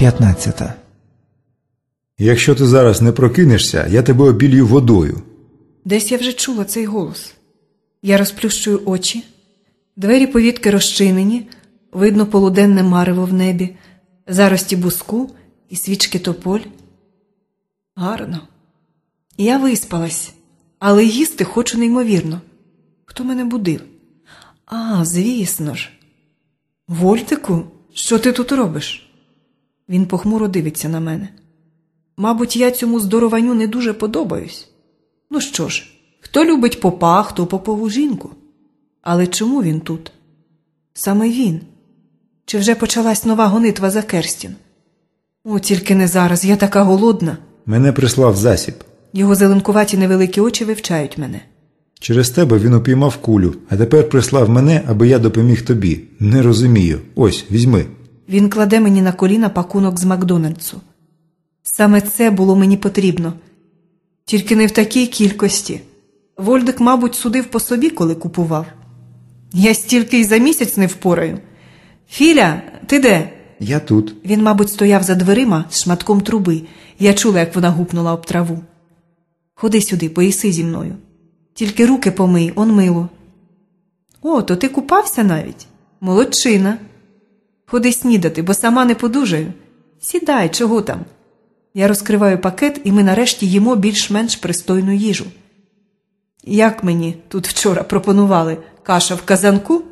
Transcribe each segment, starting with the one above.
15. Якщо ти зараз не прокинешся, я тебе обілью водою. Десь я вже чула цей голос. Я розплющую очі, двері повітки розчинені, видно полуденне марево в небі, зарості буску і свічки тополь. Гарно. Я виспалась, але їсти хочу неймовірно. Хто мене будив? А, звісно ж. Вольтику, що ти тут робиш? Він похмуро дивиться на мене. Мабуть, я цьому здорованню не дуже подобаюсь. Ну що ж, хто любить попа, хто попову жінку. Але чому він тут? Саме він. Чи вже почалась нова гонитва за Керстін? О, тільки не зараз, я така голодна. Мене прислав засіб. Його зеленкуваті невеликі очі вивчають мене. Через тебе він упіймав кулю, а тепер прислав мене, аби я допоміг тобі. Не розумію. Ось, візьми. Він кладе мені на коліна пакунок з Макдональдсу. Саме це було мені потрібно. Тільки не в такій кількості. Вольдик, мабуть, судив по собі, коли купував. Я стільки й за місяць не впораю. Філя, ти де? Я тут. Він, мабуть, стояв за дверима з шматком труби. Я чула, як вона гупнула об траву. Ходи сюди, поїси зі мною. Тільки руки помий, он мило. О, то ти купався навіть? Молодчина. Ходи снідати, бо сама не подужаю. Сідай, чого там? Я розкриваю пакет, і ми нарешті їмо більш-менш пристойну їжу. Як мені тут вчора пропонували каша в казанку?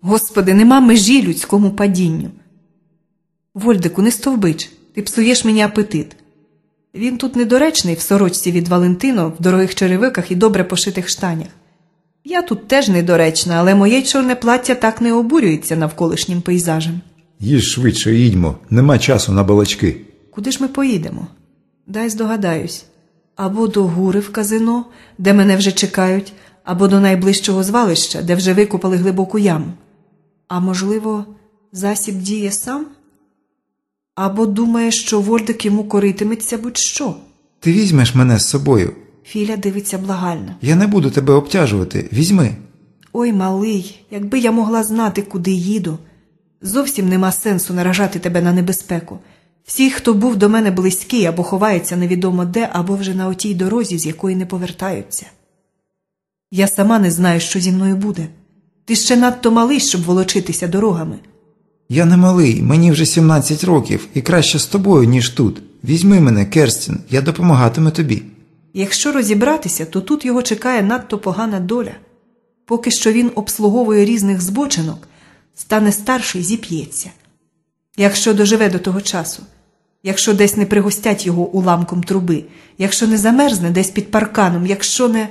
Господи, нема межі людському падінню. Вольдику, не стовбич, ти псуєш мені апетит. Він тут недоречний в сорочці від Валентино, в дорогих черевиках і добре пошитих штанях. Я тут теж недоречна, але моє чорне плаття так не обурюється навколишнім пейзажем. Їж швидше, їдьмо. Нема часу на балачки. Куди ж ми поїдемо? Дай здогадаюсь. Або до гури в казино, де мене вже чекають, або до найближчого звалища, де вже викопали глибоку яму. А можливо, засіб діє сам? Або думає, що Вольдик йому коритиметься будь-що. Ти візьмеш мене з собою. Філя дивиться благально. Я не буду тебе обтяжувати. Візьми. Ой, малий, якби я могла знати, куди їду. Зовсім нема сенсу наражати тебе на небезпеку. Всі, хто був до мене близький або ховається невідомо де, або вже на отій дорозі, з якої не повертаються. Я сама не знаю, що зі мною буде. Ти ще надто малий, щоб волочитися дорогами. Я не малий, мені вже 17 років, і краще з тобою, ніж тут. Візьми мене, Керстін, я допомагатиму тобі. Якщо розібратися, то тут його чекає надто погана доля. Поки що він обслуговує різних збочинок, стане старший, зіп'ється. Якщо доживе до того часу, якщо десь не пригостять його уламком труби, якщо не замерзне десь під парканом, якщо не.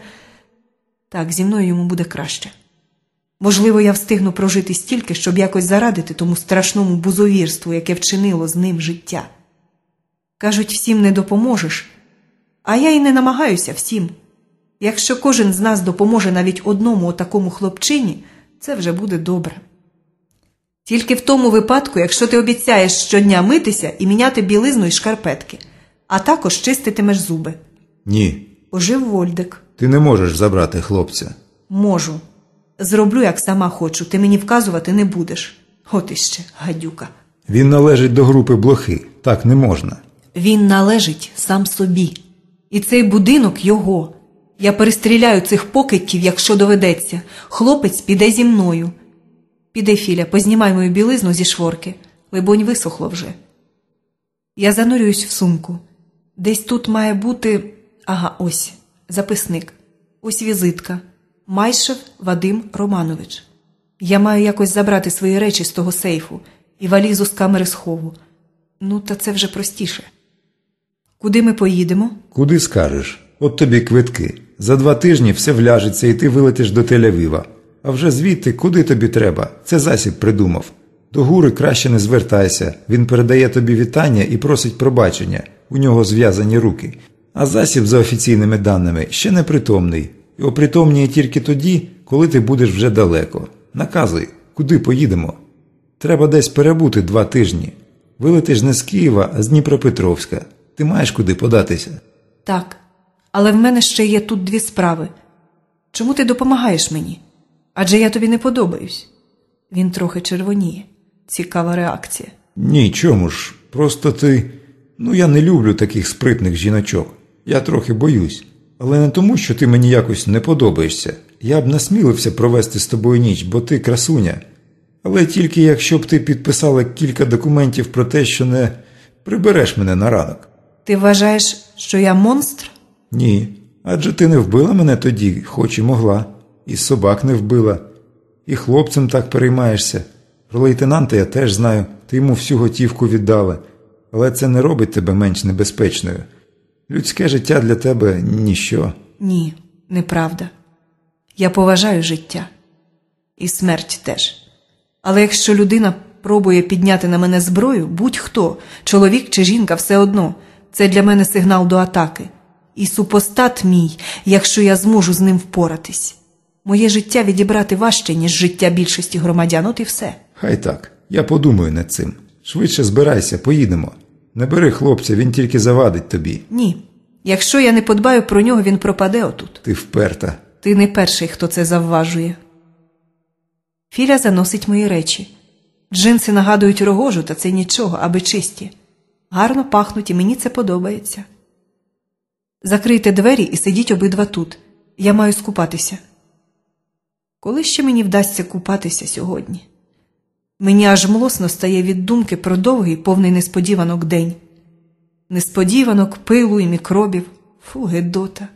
Так, зі мною йому буде краще. Можливо, я встигну прожити стільки, щоб якось зарадити тому страшному бузовірству, яке вчинило з ним життя. Кажуть, всім не допоможеш, а я й не намагаюся всім. Якщо кожен з нас допоможе навіть одному такому хлопчині, це вже буде добре. Тільки в тому випадку, якщо ти обіцяєш щодня митися і міняти білизну і шкарпетки, а також чиститимеш зуби. Ні. Ожив Вольдик. Ти не можеш забрати хлопця. Можу. Зроблю, як сама хочу, ти мені вказувати не будеш. От іще, гадюка. Він належить до групи блохи. Так не можна. Він належить сам собі. І цей будинок його. Я перестріляю цих покидьків, якщо доведеться. Хлопець піде зі мною. Піде, Філя, познімай мою білизну зі шворки. Либонь, висохло вже. Я занурююсь в сумку. Десь тут має бути. Ага, ось записник. Ось візитка. Майшев Вадим Романович. Я маю якось забрати свої речі з того сейфу і валізу з камери схову. Ну, та це вже простіше. Куди ми поїдемо? Куди скажеш? От тобі квитки. За два тижні все вляжеться і ти вилетиш до Тель-Авіва. А вже звідти куди тобі треба? Це засіб придумав. До гури краще не звертайся. Він передає тобі вітання і просить пробачення. У нього зв'язані руки. А засіб, за офіційними даними, ще непритомний. І опритомніє тільки тоді, коли ти будеш вже далеко. Наказуй, куди поїдемо? Треба десь перебути два тижні. Вилетиш не з Києва, а з Дніпропетровська. Ти маєш куди податися. Так, але в мене ще є тут дві справи. Чому ти допомагаєш мені? Адже я тобі не подобаюсь. Він трохи червоніє. Цікава реакція. Ні, чому ж? Просто ти. Ну, я не люблю таких спритних жіночок. Я трохи боюсь. Але не тому, що ти мені якось не подобаєшся. Я б насмілився провести з тобою ніч, бо ти красуня. Але тільки якщо б ти підписала кілька документів про те, що не прибереш мене на ранок. Ти вважаєш, що я монстр? Ні. Адже ти не вбила мене тоді, хоч і могла, і собак не вбила, і хлопцем так переймаєшся. Про лейтенанта я теж знаю, ти йому всю готівку віддала, але це не робить тебе менш небезпечною. Людське життя для тебе ніщо. Ні, неправда. Я поважаю життя. І смерть теж. Але якщо людина пробує підняти на мене зброю, будь-хто, чоловік чи жінка, все одно, це для мене сигнал до атаки. І супостат мій, якщо я зможу з ним впоратись. Моє життя відібрати важче, ніж життя більшості громадян, от і все. Хай так, я подумаю над цим. Швидше збирайся, поїдемо. Не бери хлопця, він тільки завадить тобі. Ні. Якщо я не подбаю про нього, він пропаде отут. Ти вперта. Ти не перший, хто це завважує. Філя заносить мої речі. Джинси нагадують рогожу, та це нічого, аби чисті. Гарно пахнуть, і мені це подобається. Закрийте двері і сидіть обидва тут. Я маю скупатися. Коли ще мені вдасться купатися сьогодні? Мені аж млосно стає від думки про довгий повний несподіванок день. Несподіванок, пилу і мікробів. Фу, гедота.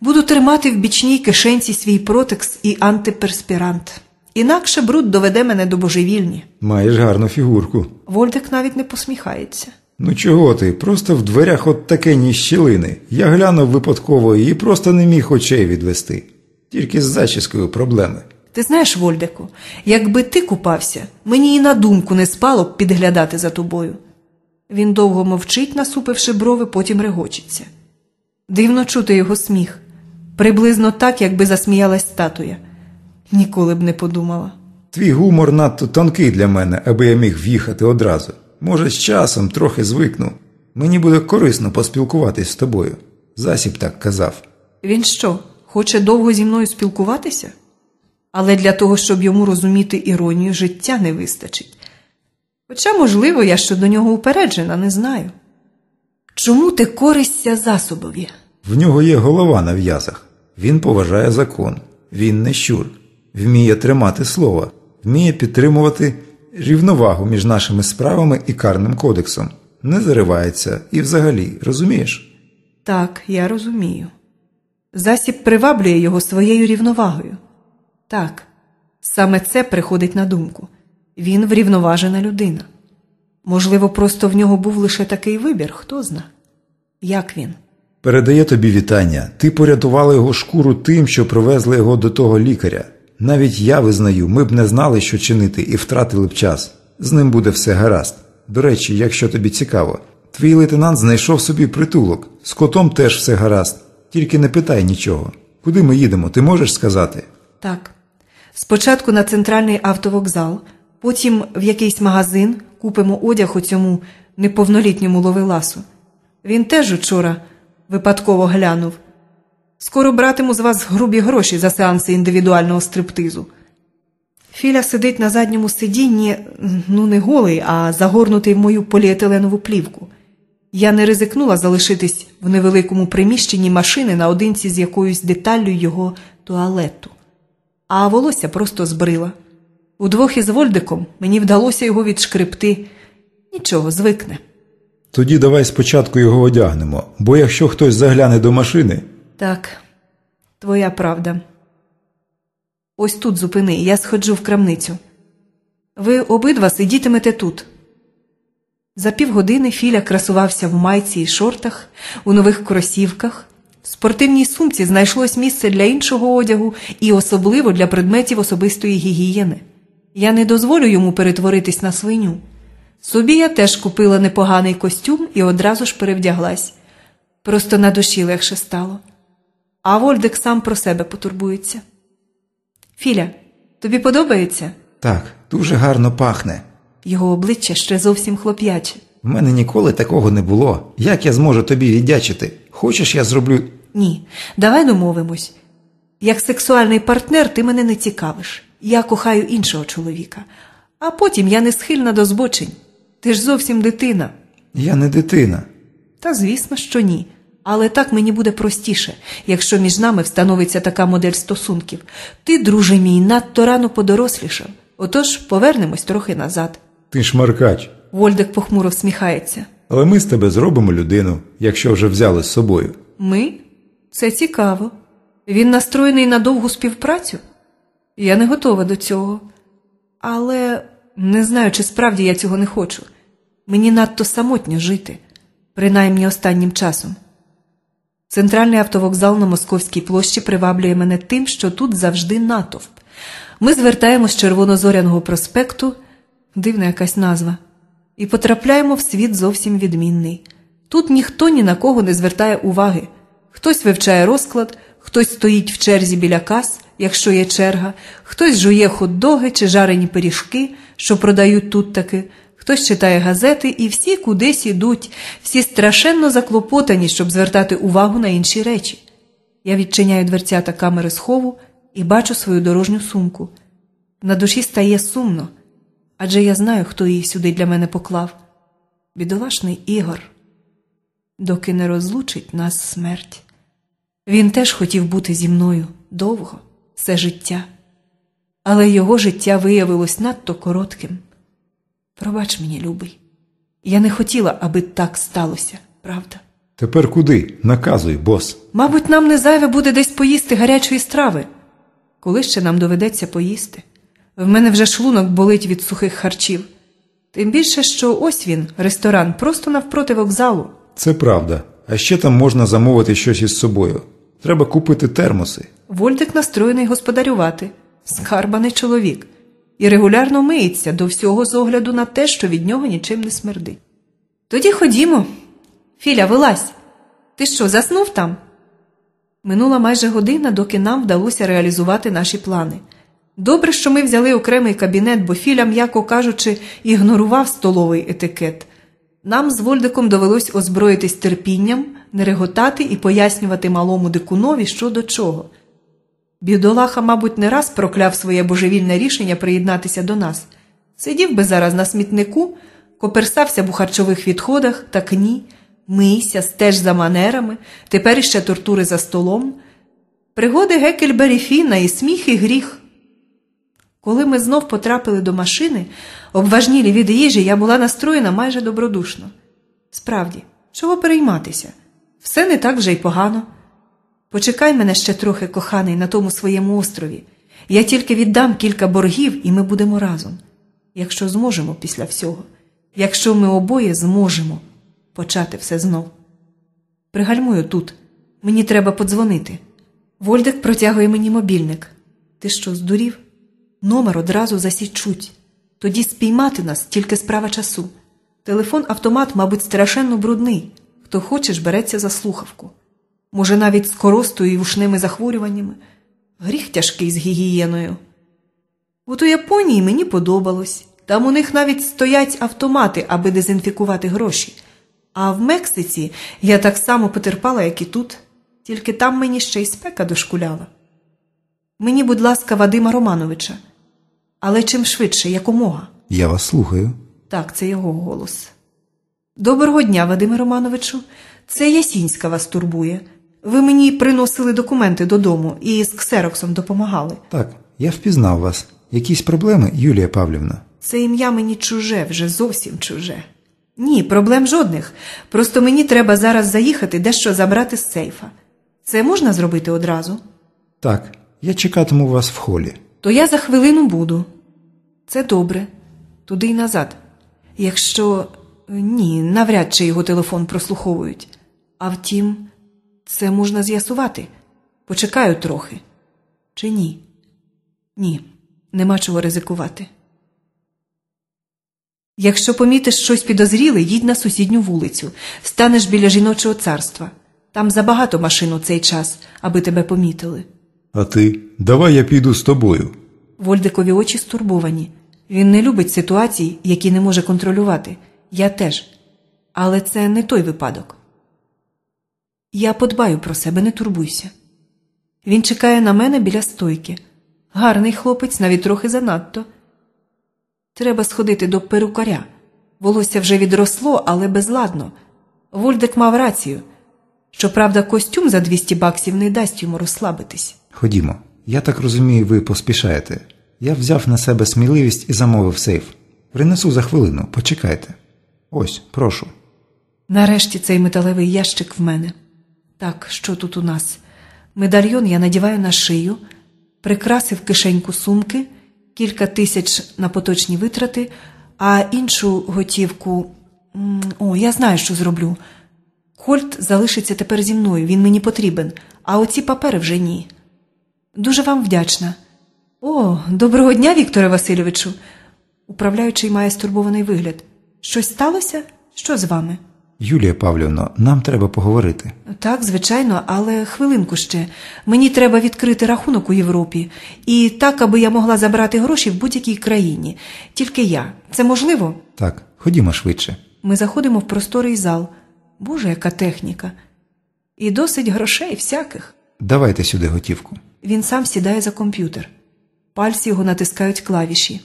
Буду тримати в бічній кишенці свій протекс і антиперспірант. Інакше бруд доведе мене до божевільні. Маєш гарну фігурку. Вольдик навіть не посміхається. Ну чого ти? Просто в дверях от такені щілини. Я глянув випадково і просто не міг очей відвести. Тільки з зачіскою проблеми. Ти знаєш, Вольдику, якби ти купався, мені і на думку не спало б підглядати за тобою. Він довго мовчить, насупивши брови, потім регочеться. Дивно чути його сміх, приблизно так, якби засміялась статуя. Ніколи б не подумала. Твій гумор надто тонкий для мене, аби я міг в'їхати одразу. Може, з часом трохи звикну. Мені буде корисно поспілкуватись з тобою. Засіб так казав. Він що, хоче довго зі мною спілкуватися? Але для того, щоб йому розуміти іронію, життя не вистачить. Хоча, можливо, я щодо нього упереджена, не знаю. Чому ти користся засобові? В нього є голова на в'язах. Він поважає закон. Він не щур. Вміє тримати слово, вміє підтримувати рівновагу між нашими справами і карним кодексом. Не заривається і взагалі, розумієш? Так, я розумію. Засіб приваблює його своєю рівновагою. Так, саме це приходить на думку. Він врівноважена людина. Можливо, просто в нього був лише такий вибір, хто зна. Як він? Передає тобі вітання. Ти порятувала його шкуру тим, що привезли його до того лікаря. Навіть я визнаю, ми б не знали, що чинити, і втратили б час. З ним буде все гаразд. До речі, якщо тобі цікаво, твій лейтенант знайшов собі притулок. З котом теж все гаразд. Тільки не питай нічого. Куди ми їдемо, ти можеш сказати? Так. Спочатку на центральний автовокзал, потім в якийсь магазин купимо одяг у цьому неповнолітньому ловеласу. Він теж учора випадково глянув. Скоро братиму з вас грубі гроші за сеанси індивідуального стриптизу. Філя сидить на задньому сидінні, ну не голий, а загорнутий в мою поліетиленову плівку. Я не ризикнула залишитись в невеликому приміщенні машини наодинці з якоюсь деталлю його туалету, а волосся просто збрила. Удвох із Вольдиком мені вдалося його відшкребти. Нічого, звикне. Тоді давай спочатку його одягнемо, бо якщо хтось загляне до машини, Так, твоя правда. Ось тут зупини, я сходжу в крамницю. Ви обидва сидітимете тут. За півгодини Філя красувався в майці і шортах, у нових кросівках. В спортивній сумці знайшлось місце для іншого одягу і особливо для предметів особистої гігієни. Я не дозволю йому перетворитись на свиню. Собі я теж купила непоганий костюм і одразу ж перевдяглась. Просто на душі легше стало. А Вольдик сам про себе потурбується. Філя, тобі подобається? Так, дуже гарно пахне. Його обличчя ще зовсім хлоп'яче. В мене ніколи такого не було. Як я зможу тобі віддячити? Хочеш, я зроблю. Ні, давай домовимось. Як сексуальний партнер ти мене не цікавиш. Я кохаю іншого чоловіка. А потім я не схильна до збочень. Ти ж зовсім дитина. Я не дитина. Та звісно, що ні. Але так мені буде простіше, якщо між нами встановиться така модель стосунків. Ти, друже мій, надто рано подорослішав. Отож повернемось трохи назад. Ти шмаркач. Вольдик похмуро всміхається. Але ми з тебе зробимо людину, якщо вже взяли з собою. Ми? Це цікаво. Він настроєний на довгу співпрацю? Я не готова до цього. Але не знаю, чи справді я цього не хочу. Мені надто самотньо жити, принаймні останнім часом. Центральний автовокзал на Московській площі приваблює мене тим, що тут завжди натовп. Ми звертаємо з Червонозоряного проспекту, дивна якась назва, і потрапляємо в світ зовсім відмінний. Тут ніхто ні на кого не звертає уваги. Хтось вивчає розклад, хтось стоїть в черзі біля кас, якщо є черга, хтось жує хот-доги чи жарені пиріжки, що продають тут таки, хтось читає газети, і всі кудись ідуть, всі страшенно заклопотані, щоб звертати увагу на інші речі. Я відчиняю дверцята камери схову і бачу свою дорожню сумку. На душі стає сумно, адже я знаю, хто її сюди для мене поклав. Бідолашний Ігор, доки не розлучить нас смерть. Він теж хотів бути зі мною довго, все життя, але його життя виявилось надто коротким. Пробач мені, любий, я не хотіла, аби так сталося, правда? Тепер куди? Наказуй, бос. Мабуть, нам не зайве буде десь поїсти гарячої страви. Коли ще нам доведеться поїсти? В мене вже шлунок болить від сухих харчів. Тим більше, що ось він, ресторан, просто навпроти вокзалу. Це правда. А ще там можна замовити щось із собою. Треба купити термоси. Вольдик настроєний господарювати, скарбаний чоловік, і регулярно миється до всього з огляду на те, що від нього нічим не смердить. Тоді ходімо. Філя, вилазь. Ти що, заснув там? Минула майже година, доки нам вдалося реалізувати наші плани. Добре, що ми взяли окремий кабінет, бо Філя, м'яко кажучи, ігнорував столовий етикет. Нам з Вольдиком довелось озброїтись терпінням, не реготати і пояснювати малому дикунові, що до чого. Бідолаха, мабуть, не раз прокляв своє божевільне рішення приєднатися до нас. Сидів би зараз на смітнику, коперсався б у харчових відходах, так ні, мийся, стеж за манерами, тепер іще тортури за столом. Пригоди Гекельбері Фіна і сміх, і гріх. Коли ми знов потрапили до машини, обважнілі від їжі, я була настроєна майже добродушно. Справді, чого перейматися? Все не так вже й погано. Почекай мене ще трохи, коханий, на тому своєму острові. Я тільки віддам кілька боргів, і ми будемо разом. Якщо зможемо після всього, якщо ми обоє зможемо почати все знов. Пригальмую тут. Мені треба подзвонити. Вольдик протягує мені мобільник. Ти що, здурів? Номер одразу засічуть. Тоді спіймати нас тільки справа часу. Телефон автомат, мабуть, страшенно брудний. Хто хочеш, береться за слухавку. Може, навіть з коростою і вушними захворюваннями. Гріх тяжкий з гігієною. От у Японії мені подобалось. Там у них навіть стоять автомати, аби дезінфікувати гроші. А в Мексиці я так само потерпала, як і тут, тільки там мені ще й спека дошкуляла. Мені, будь ласка, Вадима Романовича. Але чим швидше, якомога. Я вас слухаю. Так, це його голос. Доброго дня, Вадиме Романовичу. Це Ясінська вас турбує. Ви мені приносили документи додому і з ксероксом допомагали. Так, я впізнав вас. Якісь проблеми, Юлія Павлівна? Це ім'я мені чуже, вже зовсім чуже. Ні, проблем жодних. Просто мені треба зараз заїхати дещо забрати з сейфа. Це можна зробити одразу? Так, я чекатиму вас в холі. То я за хвилину буду. Це добре. Туди й назад. Якщо ні, навряд чи його телефон прослуховують. А втім, це можна з'ясувати. Почекаю трохи. Чи ні? Ні, нема чого ризикувати. Якщо помітиш щось підозріле, їдь на сусідню вулицю, станеш біля жіночого царства. Там забагато машин у цей час, аби тебе помітили. А ти? Давай я піду з тобою. Вольдикові очі стурбовані. Він не любить ситуацій, які не може контролювати. Я теж. Але це не той випадок. Я подбаю про себе, не турбуйся. Він чекає на мене біля стойки. Гарний хлопець, навіть трохи занадто. Треба сходити до перукаря. Волосся вже відросло, але безладно. Вольдик мав рацію. Щоправда, костюм за 200 баксів не дасть йому розслабитись. Ходімо. Я так розумію, ви поспішаєте. Я взяв на себе сміливість і замовив сейф. Принесу за хвилину, почекайте. Ось, прошу. Нарешті цей металевий ящик в мене. Так, що тут у нас? Медальйон я надіваю на шию, прикрасив кишеньку сумки, кілька тисяч на поточні витрати, а іншу готівку. О, я знаю, що зроблю. Кольт залишиться тепер зі мною, він мені потрібен, а оці папери вже ні. Дуже вам вдячна. О, доброго дня, Вікторе Васильовичу. Управляючий має стурбований вигляд. Щось сталося? Що з вами? Юлія Павлівно, нам треба поговорити. Так, звичайно, але хвилинку ще. Мені треба відкрити рахунок у Європі. І так, аби я могла забрати гроші в будь-якій країні. Тільки я. Це можливо? Так, ходімо швидше. Ми заходимо в просторий зал. Боже, яка техніка. І досить грошей всяких. Давайте сюди готівку. Він сам сідає за комп'ютер. Пальці його натискають клавіші.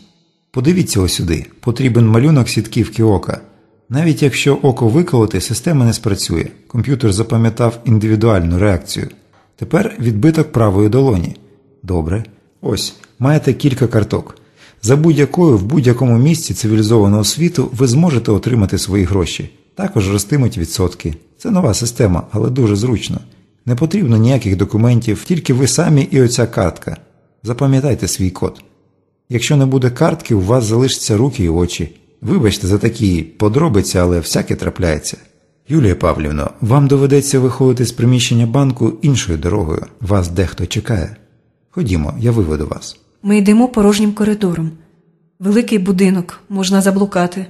Подивіться ось сюди. Потрібен малюнок сітківки ока. Навіть якщо око виколоти, система не спрацює. Комп'ютер запам'ятав індивідуальну реакцію. Тепер відбиток правої долоні. Добре. Ось, маєте кілька карток. За будь-якою в будь-якому місці цивілізованого світу ви зможете отримати свої гроші. Також ростимуть відсотки. Це нова система, але дуже зручно. Не потрібно ніяких документів, тільки ви самі і оця картка. Запам'ятайте свій код. Якщо не буде картки, у вас залишаться руки і очі. Вибачте за такі подробиці, але всяке трапляється. Юлія Павлівно, вам доведеться виходити з приміщення банку іншою дорогою. Вас дехто чекає. Ходімо, я виведу вас. Ми йдемо порожнім коридором. Великий будинок, можна заблукати.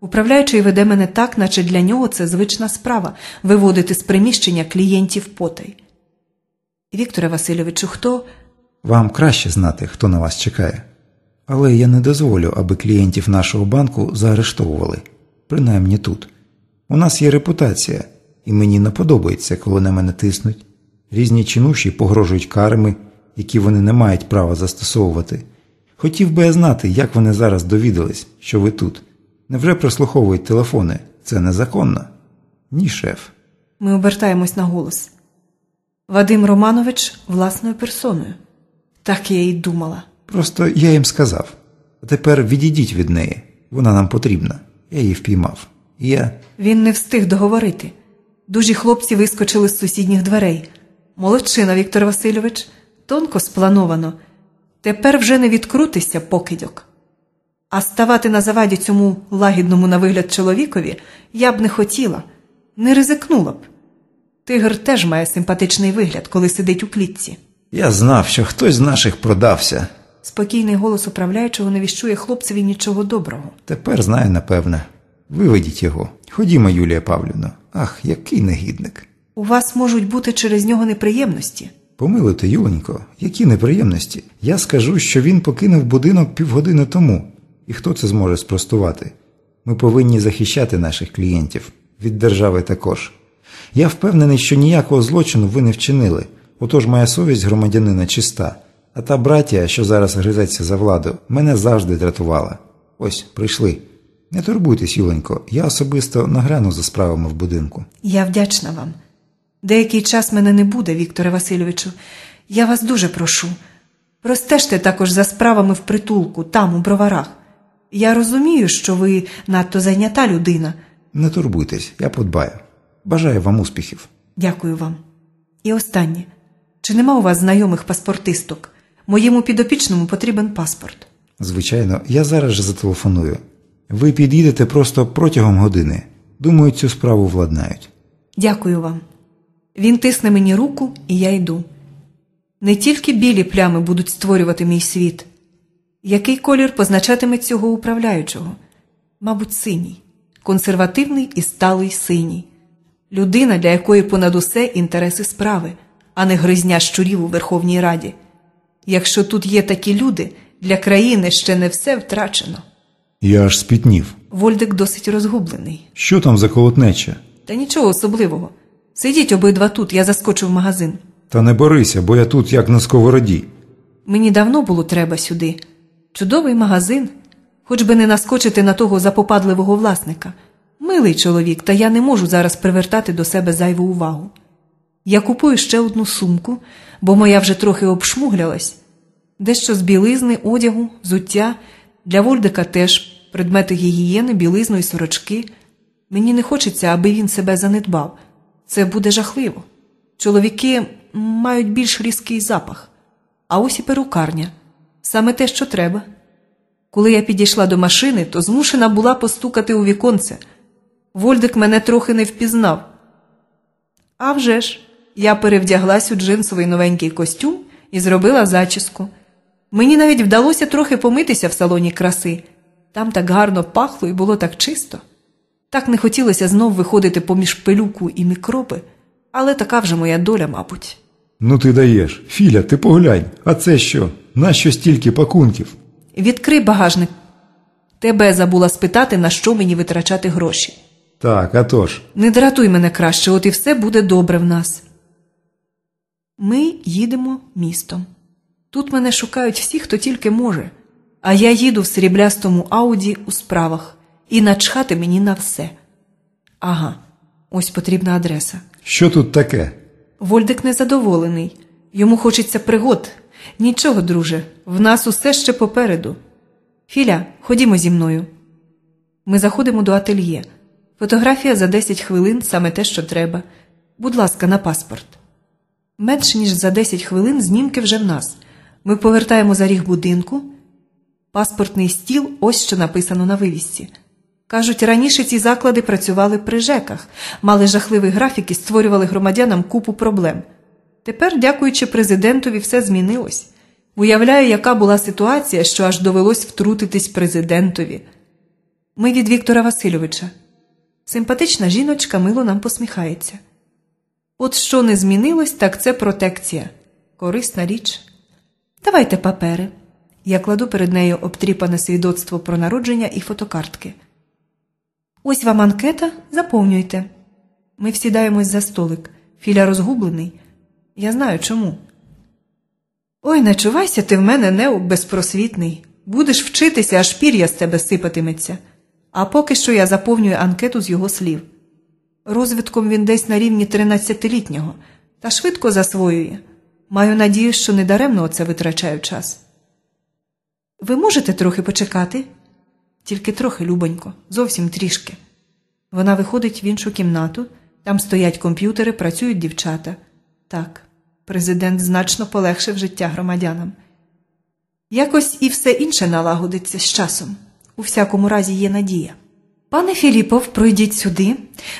Управляючий веде мене так, наче для нього це звична справа виводити з приміщення клієнтів потай. Вікторе Васильовичу, хто? Вам краще знати, хто на вас чекає. Але я не дозволю, аби клієнтів нашого банку заарештовували. Принаймні тут. У нас є репутація, і мені не подобається, коли на мене тиснуть. Різні чинуші погрожують карами, які вони не мають права застосовувати. Хотів би я знати, як вони зараз довідались, що ви тут. Невже прослуховують телефони? Це незаконно? Ні, шеф. Ми обертаємось на голос. Вадим Романович власною персоною. Так я й думала. Просто я їм сказав. А тепер відійдіть від неї. Вона нам потрібна. Я її впіймав. Я. Він не встиг договорити. Дужі хлопці вискочили з сусідніх дверей. Молодчина, Віктор Васильович, тонко сплановано. Тепер вже не відкрутися, покидьок. А ставати на заваді цьому лагідному на вигляд чоловікові я б не хотіла, не ризикнула б. Тигр теж має симпатичний вигляд, коли сидить у клітці. Я знав, що хтось з наших продався. Спокійний голос управляючого не віщує хлопцеві нічого доброго. Тепер знаю, напевне. Виведіть його. Ходімо, Юлія Павлівна. Ах, який негідник. У вас можуть бути через нього неприємності. Помилуйте, Юленько, які неприємності. Я скажу, що він покинув будинок півгодини тому. І хто це зможе спростувати? Ми повинні захищати наших клієнтів від держави також. Я впевнений, що ніякого злочину ви не вчинили. Отож моя совість громадянина чиста. А та братія, що зараз гризеться за владу, мене завжди дратувала. Ось, прийшли. Не турбуйтесь, Юленько, я особисто нагляну за справами в будинку. Я вдячна вам. Деякий час мене не буде, Вікторе Васильовичу. Я вас дуже прошу. Простежте також за справами в притулку, там, у броварах. Я розумію, що ви надто зайнята людина. Не турбуйтесь, я подбаю. Бажаю вам успіхів. Дякую вам. І останнє. Чи нема у вас знайомих паспортисток? Моєму підопічному потрібен паспорт. Звичайно, я зараз же зателефоную. Ви підійдете просто протягом години. Думаю, цю справу владнають. Дякую вам. Він тисне мені руку, і я йду. Не тільки білі плями будуть створювати мій світ. Який колір позначатиме цього управляючого? Мабуть, синій, консервативний і сталий синій. Людина, для якої понад усе інтереси справи, а не гризня щурів у Верховній Раді. Якщо тут є такі люди, для країни ще не все втрачено. Я аж спітнів. Вольдик досить розгублений. Що там за колотнеча? Та нічого особливого. Сидіть обидва тут, я заскочу в магазин. Та не борися, бо я тут як на сковороді. Мені давно було треба сюди. Чудовий магазин, хоч би не наскочити на того запопадливого власника. Милий чоловік, та я не можу зараз привертати до себе зайву увагу. Я купую ще одну сумку, бо моя вже трохи обшмуглялась. Дещо з білизни, одягу, взуття, для Вольдика теж предмети гігієни, білизну і сорочки. Мені не хочеться, аби він себе занедбав. Це буде жахливо. Чоловіки мають більш різкий запах, а ось і перукарня саме те, що треба. Коли я підійшла до машини, то змушена була постукати у віконце. Вольдик мене трохи не впізнав. А вже ж, я перевдяглась у джинсовий новенький костюм і зробила зачіску. Мені навіть вдалося трохи помитися в салоні краси. Там так гарно пахло і було так чисто. Так не хотілося знов виходити поміж пилюку і мікроби, але така вже моя доля, мабуть. Ну ти даєш. Філя, ти поглянь, а це що? Нащо стільки пакунків? Відкрий багажник. Тебе забула спитати, на що мені витрачати гроші. Так, а тож. Не дратуй мене краще, от і все буде добре в нас. Ми їдемо містом. Тут мене шукають всі, хто тільки може, а я їду в сріблястому ауді у справах і начхати мені на все. Ага, ось потрібна адреса. Що тут таке? Вольдик незадоволений. Йому хочеться пригод. Нічого, друже, в нас усе ще попереду. Філя, ходімо зі мною. Ми заходимо до ательє. Фотографія за 10 хвилин саме те, що треба. Будь ласка, на паспорт. Менш ніж за 10 хвилин знімки вже в нас. Ми повертаємо за ріг будинку. Паспортний стіл ось що написано на вивісці. Кажуть, раніше ці заклади працювали при ЖЕКах, мали жахливий графік і створювали громадянам купу проблем. Тепер, дякуючи президентові, все змінилось. Уявляю, яка була ситуація, що аж довелось втрутитись президентові. Ми від Віктора Васильовича. Симпатична жіночка мило нам посміхається. От що не змінилось, так це протекція. Корисна річ. Давайте папери. Я кладу перед нею обтріпане свідоцтво про народження і фотокартки. Ось вам анкета, заповнюйте. Ми всідаємось за столик. Філя розгублений. Я знаю чому. Ой, не чувайся ти в мене неук безпросвітний. Будеш вчитися, аж пір'я з тебе сипатиметься. А поки що я заповнюю анкету з його слів. Розвитком він десь на рівні 13-літнього, та швидко засвоює. Маю надію, що недаремно оце витрачаю час. Ви можете трохи почекати? Тільки трохи, любонько, зовсім трішки. Вона виходить в іншу кімнату, там стоять комп'ютери, працюють дівчата. Так, президент значно полегшив життя громадянам. Якось і все інше налагодиться з часом. У всякому разі є надія. Пане Філіпов, пройдіть сюди.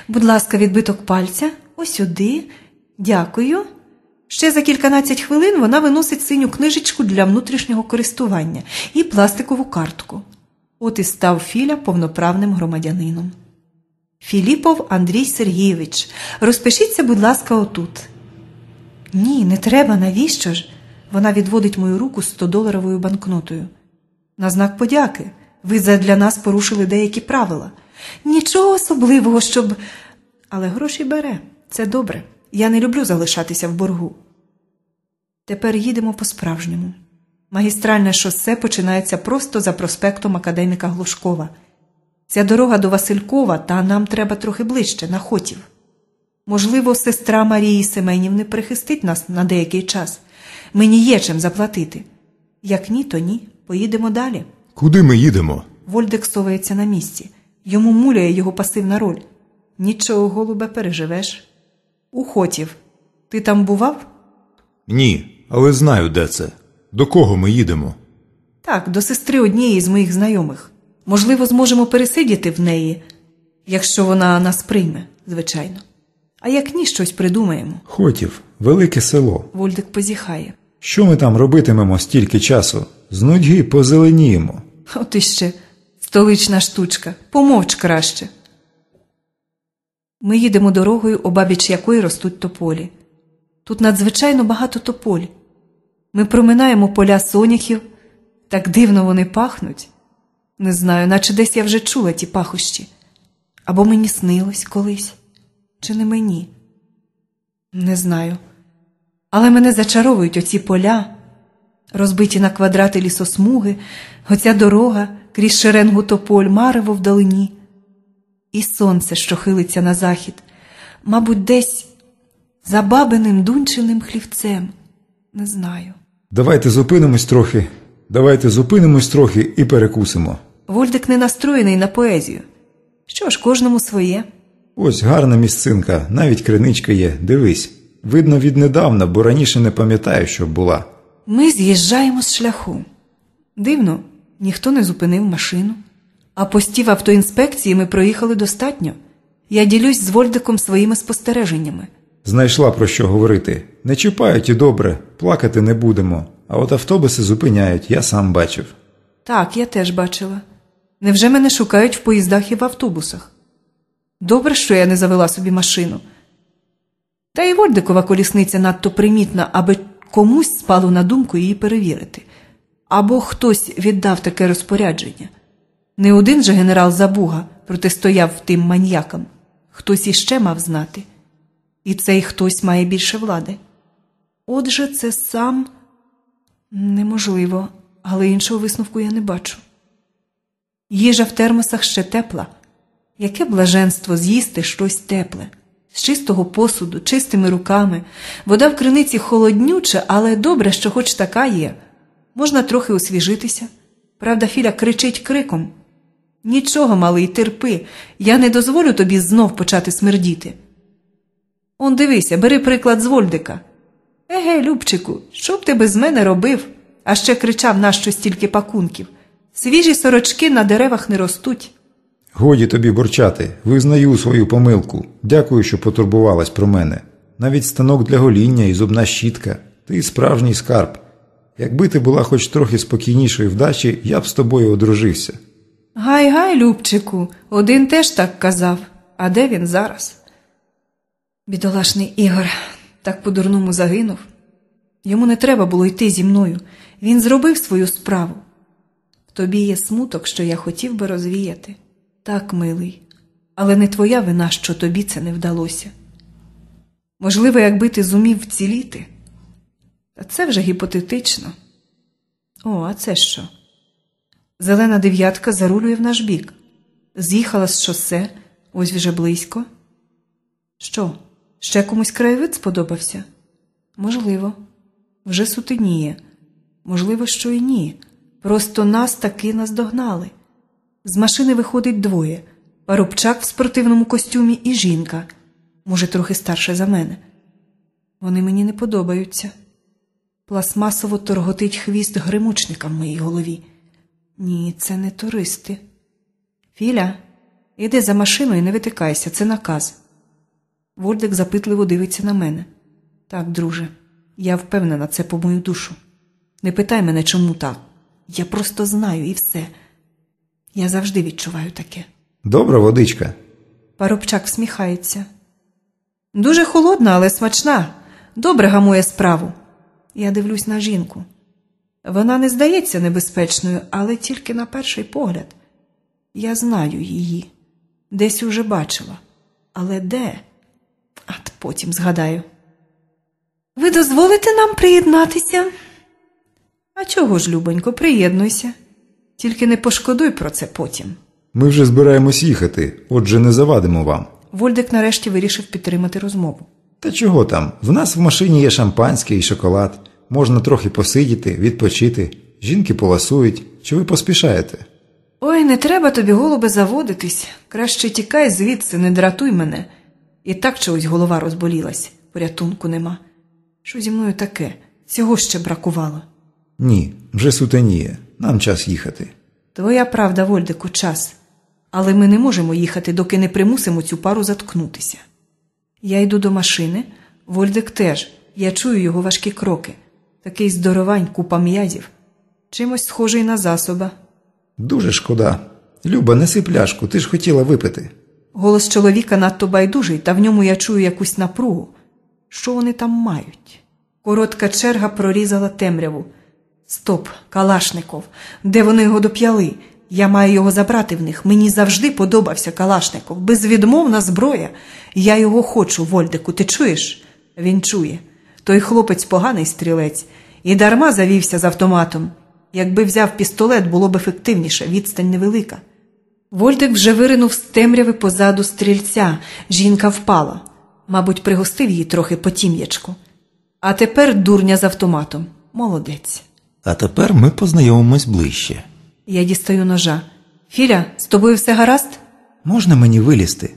Будь ласка, відбиток пальця, ось. Дякую. Ще за кільканадцять хвилин вона виносить синю книжечку для внутрішнього користування і пластикову картку. От і став Філя повноправним громадянином. Філіпов Андрій Сергійович, розпишіться, будь ласка, отут. Ні, не треба, навіщо ж? Вона відводить мою руку з 100-доларовою банкнотою. На знак подяки. Ви задля нас порушили деякі правила. Нічого особливого, щоб. Але гроші бере. Це добре. Я не люблю залишатися в боргу. Тепер їдемо по-справжньому. Магістральне шосе починається просто за проспектом академіка Глушкова. Ця дорога до Василькова, та нам треба трохи ближче, на хотів. Можливо, сестра Марії Семенівни прихистить нас на деякий час. Мені є чим заплатити. Як ні, то ні. Поїдемо далі. Куди ми їдемо? Вольдик совається на місці. Йому муляє його пасивна роль. Нічого, голубе, переживеш. У хотів. Ти там бував? Ні, але знаю, де це. До кого ми їдемо? Так, до сестри однієї з моїх знайомих. Можливо, зможемо пересидіти в неї, якщо вона нас прийме, звичайно. А як ні, щось придумаємо. Хотів, велике село. Вольдик позіхає. Що ми там робитимемо стільки часу? З нудьги позеленіємо. От іще столична штучка. Помовч краще. Ми їдемо дорогою, обабіч якої ростуть тополі. Тут надзвичайно багато тополь. Ми проминаємо поля соняхів, так дивно вони пахнуть. Не знаю, наче десь я вже чула ті пахощі. Або мені снилось колись, чи не мені? Не знаю. Але мене зачаровують оці поля, розбиті на квадрати лісосмуги, оця дорога, крізь шеренгу тополь, марево вдалині, і сонце, що хилиться на захід, мабуть, десь за бабиним дунчиним хлівцем. Не знаю. Давайте зупинимось трохи. Давайте зупинимось трохи і перекусимо. Вольдик не настроєний на поезію. Що ж, кожному своє. Ось гарна місцинка, навіть криничка є, дивись. Видно віднедавна, бо раніше не пам'ятаю, щоб була. Ми з'їжджаємо з шляху. Дивно, ніхто не зупинив машину. А постів автоінспекції ми проїхали достатньо. Я ділюсь з Вольдиком своїми спостереженнями. Знайшла про що говорити. Не чіпають і добре, плакати не будемо. А от автобуси зупиняють, я сам бачив. Так, я теж бачила. Невже мене шукають в поїздах і в автобусах? Добре, що я не завела собі машину. Та й Вольдикова колісниця надто примітна, аби комусь спало на думку її перевірити. Або хтось віддав таке розпорядження. Не один же генерал Забуга протистояв тим маньякам. Хтось іще мав знати. І цей хтось має більше влади. Отже, це сам неможливо, але іншого висновку я не бачу. Їжа в термосах ще тепла. Яке блаженство з'їсти щось тепле, з чистого посуду, чистими руками. Вода в криниці холоднюча, але добре, що хоч така є. Можна трохи освіжитися. Правда, Філя кричить криком. Нічого, малий, терпи, я не дозволю тобі знов почати смердіти. Он дивися, бери приклад з Вольдика. Еге, Любчику, що б ти без мене робив? А ще кричав нащо стільки пакунків. Свіжі сорочки на деревах не ростуть. Годі тобі бурчати, визнаю свою помилку. Дякую, що потурбувалась про мене. Навіть станок для гоління і зубна щітка. Ти справжній скарб. Якби ти була хоч трохи спокійнішої вдачі, я б з тобою одружився. Гай, гай, Любчику, один теж так казав. А де він зараз? Бідолашний Ігор так по-дурному загинув. Йому не треба було йти зі мною. Він зробив свою справу. В тобі є смуток, що я хотів би розвіяти. Так, милий, але не твоя вина, що тобі це не вдалося. Можливо, якби ти зумів вціліти. Та це вже гіпотетично. О, а це що? Зелена дев'ятка зарулює в наш бік. З'їхала з шосе, ось вже близько. Що, ще комусь краєвид сподобався? Можливо, вже сутеніє. Можливо, що і ні. Просто нас таки наздогнали. З машини виходить двоє парубчак в спортивному костюмі і жінка, може, трохи старша за мене. Вони мені не подобаються. Пластмасово торготить хвіст гримучника в моїй голові. Ні, це не туристи. Філя, іди за машиною і не витикайся, це наказ. Вольдик запитливо дивиться на мене. Так, друже, я впевнена, це по мою душу. Не питай мене, чому так. Я просто знаю і все. Я завжди відчуваю таке. Добра водичка. Парубчак всміхається. Дуже холодна, але смачна. Добре гамує справу. Я дивлюсь на жінку. Вона не здається небезпечною, але тільки на перший погляд. Я знаю її, десь уже бачила. Але де? От потім згадаю. Ви дозволите нам приєднатися? А чого ж, Любонько, приєднуйся. Тільки не пошкодуй про це потім. Ми вже збираємось їхати, отже, не завадимо вам. Вольдик нарешті вирішив підтримати розмову. Та чого там? В нас в машині є шампанське і шоколад. Можна трохи посидіти, відпочити. Жінки поласують. Чи ви поспішаєте? Ой, не треба тобі, голубе, заводитись. Краще тікай звідси, не дратуй мене. І так чогось голова розболілась, порятунку нема. Що зі мною таке? Цього ще бракувало. Ні, вже сутеніє. Нам час їхати. Твоя правда, Вольдику, час. Але ми не можемо їхати, доки не примусимо цю пару заткнутися. Я йду до машини, Вольдик теж. Я чую його важкі кроки. Такий здоровань, купа м'язів. Чимось схожий на засоба. Дуже шкода. Люба, неси пляшку, ти ж хотіла випити. Голос чоловіка надто байдужий, та в ньому я чую якусь напругу. Що вони там мають? Коротка черга прорізала темряву. Стоп, Калашников, де вони його доп'яли? Я маю його забрати в них. Мені завжди подобався Калашников. Безвідмовна зброя. Я його хочу, Вольдику, ти чуєш? Він чує. Той хлопець поганий стрілець, і дарма завівся з автоматом. Якби взяв пістолет, було б ефективніше, відстань невелика. Вольдик вже виринув з темряви позаду стрільця. Жінка впала. Мабуть, пригостив її трохи по тім'ячку. А тепер дурня з автоматом. Молодець. А тепер ми познайомимось ближче. Я дістаю ножа. Філя, з тобою все гаразд? Можна мені вилізти?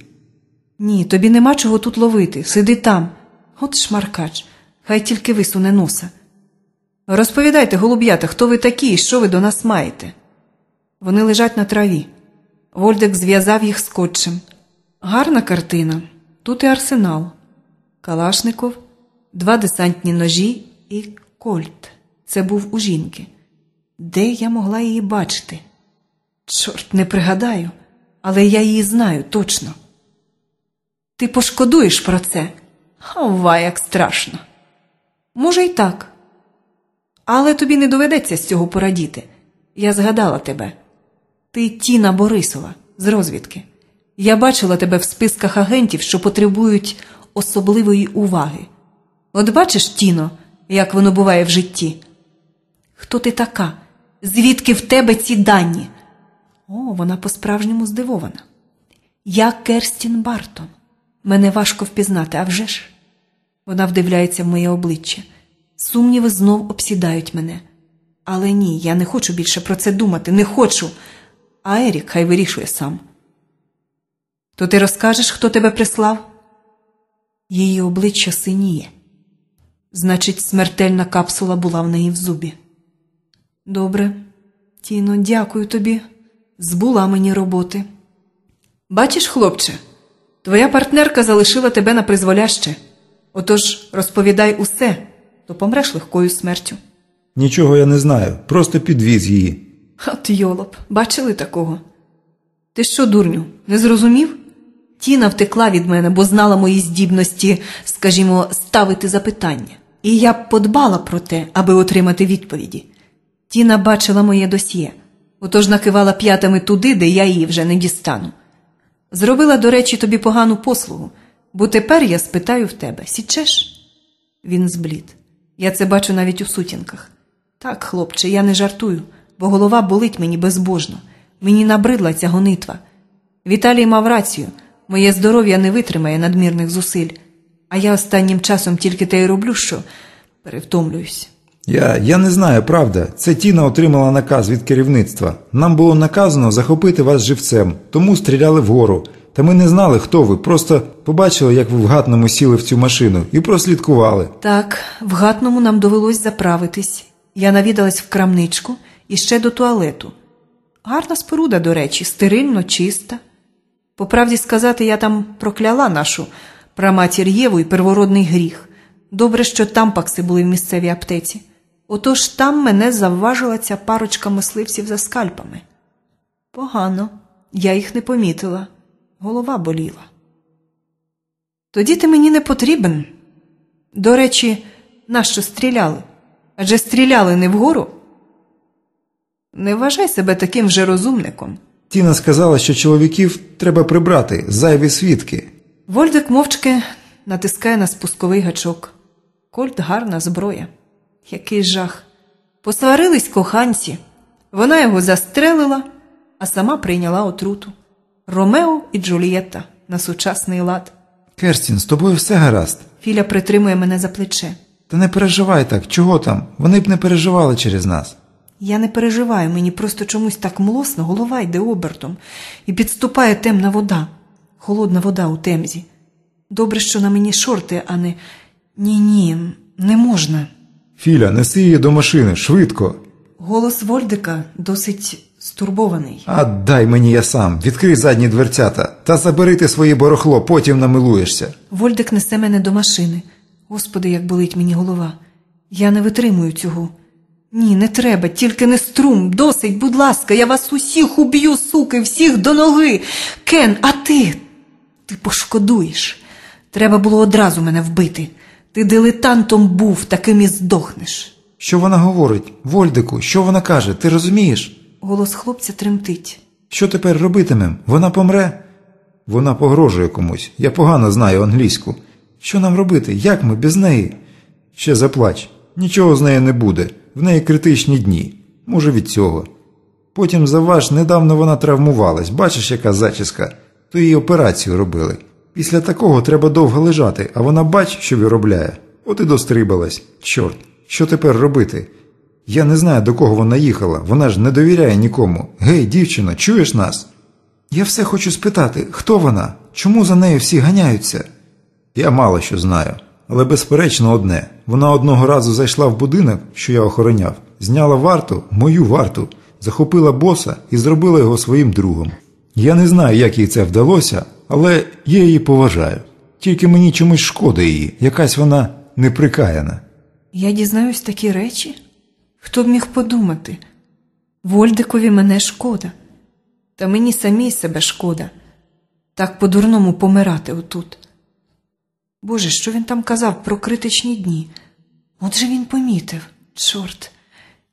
Ні, тобі нема чого тут ловити. Сиди там. От шмаркач, хай тільки висуне носа. Розповідайте, голуб'ята, хто ви такі і що ви до нас маєте? Вони лежать на траві. Вольдик зв'язав їх скотчем. Гарна картина. Тут і арсенал. Калашников, два десантні ножі і кольт. Це був у жінки. Де я могла її бачити? Чорт, не пригадаю, але я її знаю точно. Ти пошкодуєш про це? Ова, як страшно. Може, й так. Але тобі не доведеться з цього порадіти. Я згадала тебе. Ти Тіна Борисова з розвідки. Я бачила тебе в списках агентів, що потребують особливої уваги. От бачиш, Тіно, як воно буває в житті. Хто ти така? Звідки в тебе ці дані? О, вона по-справжньому здивована. Я Керстін Бартон. Мене важко впізнати, а вже ж? Вона вдивляється в моє обличчя. Сумніви знов обсідають мене. Але ні, я не хочу більше про це думати, не хочу. А Ерік хай вирішує сам. То ти розкажеш, хто тебе прислав? Її обличчя синіє. Значить, смертельна капсула була в неї в зубі. Добре, Тіно, дякую тобі. Збула мені роботи. Бачиш, хлопче, твоя партнерка залишила тебе на призволяще. Отож розповідай усе, то помреш легкою смертю. Нічого я не знаю, просто підвіз її. От йолоп, бачили такого? Ти що, дурню, не зрозумів? Тіна втекла від мене, бо знала мої здібності, скажімо, ставити запитання. І я б подбала про те, аби отримати відповіді. Тіна бачила моє досьє, отож накивала п'ятами туди, де я її вже не дістану. Зробила, до речі, тобі погану послугу, бо тепер я спитаю в тебе січеш? Він зблід. Я це бачу навіть у сутінках. Так, хлопче, я не жартую, бо голова болить мені безбожно. Мені набридла ця гонитва. Віталій мав рацію, моє здоров'я не витримає надмірних зусиль, а я останнім часом тільки те й роблю, що перевтомлююсь. Я, я не знаю, правда. Це Тіна отримала наказ від керівництва. Нам було наказано захопити вас живцем, тому стріляли вгору. Та ми не знали, хто ви, просто побачили, як ви в гатному сіли в цю машину, і прослідкували. Так, в гатному нам довелось заправитись. Я навідалась в крамничку і ще до туалету. Гарна споруда, до речі, стерильно, чиста. По правді сказати, я там прокляла нашу праматір Єву і первородний гріх. Добре, що тампакси були в місцевій аптеці. Отож там мене завважила ця парочка мисливців за скальпами. Погано, я їх не помітила. Голова боліла. Тоді ти мені не потрібен. До речі, нащо стріляли? Адже стріляли не вгору. Не вважай себе таким же розумником. Тіна сказала, що чоловіків треба прибрати, зайві свідки. Вольдик мовчки натискає на спусковий гачок. Кольт гарна зброя. Який жах. Посварились коханці. Вона його застрелила, а сама прийняла отруту. Ромео і Джулієта на сучасний лад. Керстін, з тобою все гаразд. Філя притримує мене за плече. Та не переживай так, чого там? Вони б не переживали через нас. Я не переживаю, мені просто чомусь так млосно, голова йде обертом, і підступає темна вода, холодна вода у темзі. Добре, що на мені шорти, а не ні, ні, не можна. Філя, неси її до машини, швидко. Голос Вольдика досить стурбований. А дай мені я сам, відкрий задні дверцята та забери ти своє барахло, потім намилуєшся. Вольдик несе мене до машини. Господи, як болить мені голова. Я не витримую цього. Ні, не треба, тільки не струм. Досить, будь ласка, я вас усіх уб'ю, суки, всіх до ноги. Кен, а ти? Ти пошкодуєш. Треба було одразу мене вбити. Ти дилетантом був, таким і здохнеш. Що вона говорить? Вольдику, що вона каже? Ти розумієш? Голос хлопця тремтить. Що тепер робитимем? Вона помре? Вона погрожує комусь. Я погано знаю англійську. Що нам робити? Як ми без неї? Ще заплач. Нічого з нею не буде. В неї критичні дні. Може, від цього. Потім заваж, недавно вона травмувалась, бачиш, яка зачіска, то їй операцію робили. Після такого треба довго лежати, а вона бач, що виробляє. От і дострибалась. Чорт, що тепер робити? Я не знаю, до кого вона їхала, вона ж не довіряє нікому. Гей, дівчино, чуєш нас? Я все хочу спитати, хто вона? Чому за нею всі ганяються? Я мало що знаю, але безперечно одне. Вона одного разу зайшла в будинок, що я охороняв, зняла варту, мою варту, захопила боса і зробила його своїм другом. Я не знаю, як їй це вдалося, але я її поважаю. Тільки мені чомусь шкода її, якась вона неприкаяна. Я дізнаюсь такі речі? Хто б міг подумати? Вольдикові мене шкода. Та мені самій себе шкода. Так по-дурному помирати отут. Боже, що він там казав про критичні дні? Отже він помітив. Чорт,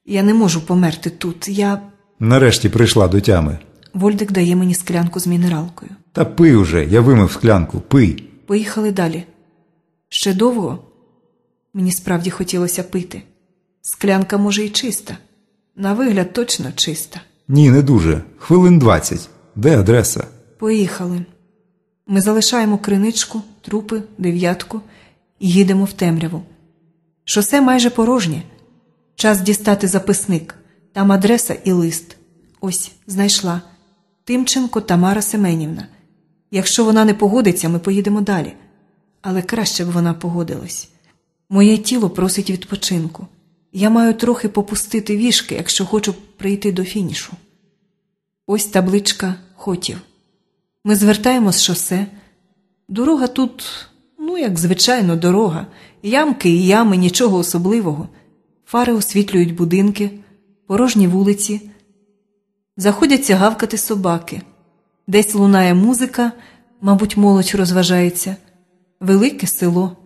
я не можу померти тут. Я. Нарешті прийшла до тями. Вольдик дає мені склянку з мінералкою. Та пий уже, я вимив склянку, пий. Поїхали далі. Ще довго? Мені справді хотілося пити. Склянка, може, і чиста. На вигляд точно чиста. Ні, не дуже. Хвилин двадцять. Де адреса? Поїхали. Ми залишаємо криничку, трупи, дев'ятку і їдемо в темряву. Шосе майже порожнє. Час дістати записник. Там адреса і лист. Ось, знайшла. Тимченко Тамара Семенівна. Якщо вона не погодиться, ми поїдемо далі. Але краще б вона погодилась. Моє тіло просить відпочинку. Я маю трохи попустити вішки, якщо хочу прийти до фінішу. Ось табличка хотів. Ми звертаємо з шосе. Дорога тут, ну, як звичайно, дорога. Ямки і ями, нічого особливого. Фари освітлюють будинки, порожні вулиці. Заходяться гавкати собаки. Десь лунає музика, мабуть, молодь розважається. Велике село.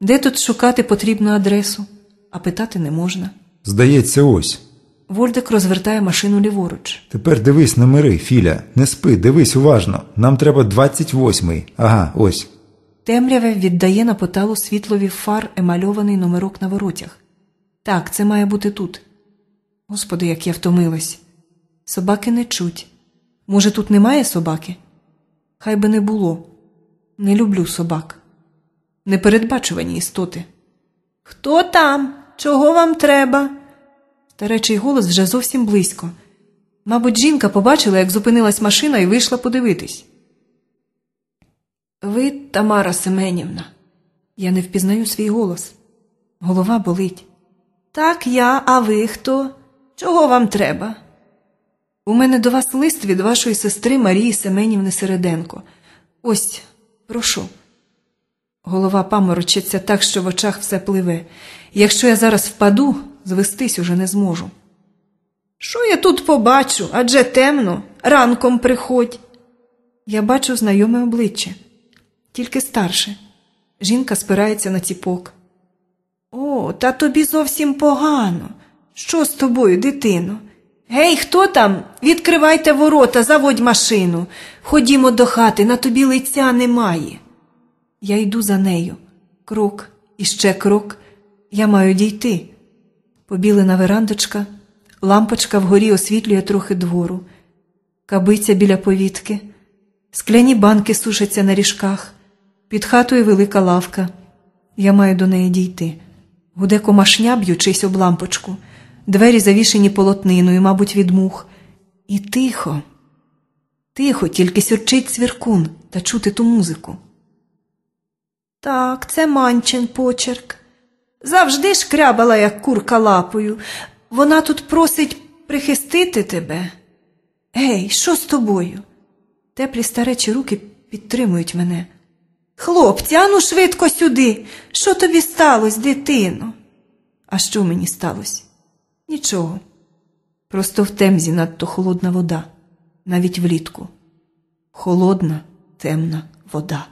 Де тут шукати потрібну адресу, а питати не можна. Здається, ось. Вольдик розвертає машину ліворуч. Тепер дивись номери, Філя. Не спи, дивись уважно. Нам треба 28-й. Ага, ось. Темряве віддає на поталу світлові фар емальований номерок на воротях. Так, це має бути тут. Господи, як я втомилась. Собаки не чуть. Може, тут немає собаки? Хай би не було. Не люблю собак. Непередбачувані істоти. Хто там? Чого вам треба? Старечий голос вже зовсім близько. Мабуть, жінка побачила, як зупинилась машина і вийшла подивитись. Ви, Тамара Семенівна. Я не впізнаю свій голос. Голова болить. Так, я, а ви хто? Чого вам треба? У мене до вас лист від вашої сестри Марії Семенівни Середенко. Ось, прошу. Голова паморочиться так, що в очах все пливе. Якщо я зараз впаду, звестись уже не зможу. Що я тут побачу? Адже темно, ранком приходь. Я бачу знайоме обличчя, тільки старше. Жінка спирається на ціпок. О, та тобі зовсім погано. Що з тобою, дитино? Гей, хто там? Відкривайте ворота, заводь машину. Ходімо до хати, на тобі лиця немає. Я йду за нею. Крок, і ще крок. Я маю дійти. Побілена верандочка, лампочка вгорі освітлює трохи двору, кабиця біля повітки, скляні банки сушаться на ріжках, під хатою велика лавка. Я маю до неї дійти. Гуде комашня, б'ючись об лампочку, двері завішені полотниною, мабуть, від мух. І тихо, тихо, тільки сюрчить цвіркун та чути ту музику. Так, це манчин почерк. Завжди шкрябала, як курка лапою. Вона тут просить прихистити тебе. Гей, що з тобою? Теплі старечі руки підтримують мене. Хлопці, ану швидко сюди. Що тобі сталося, дитино? А що мені сталося? Нічого. Просто в темзі надто холодна вода, навіть влітку. Холодна, темна вода.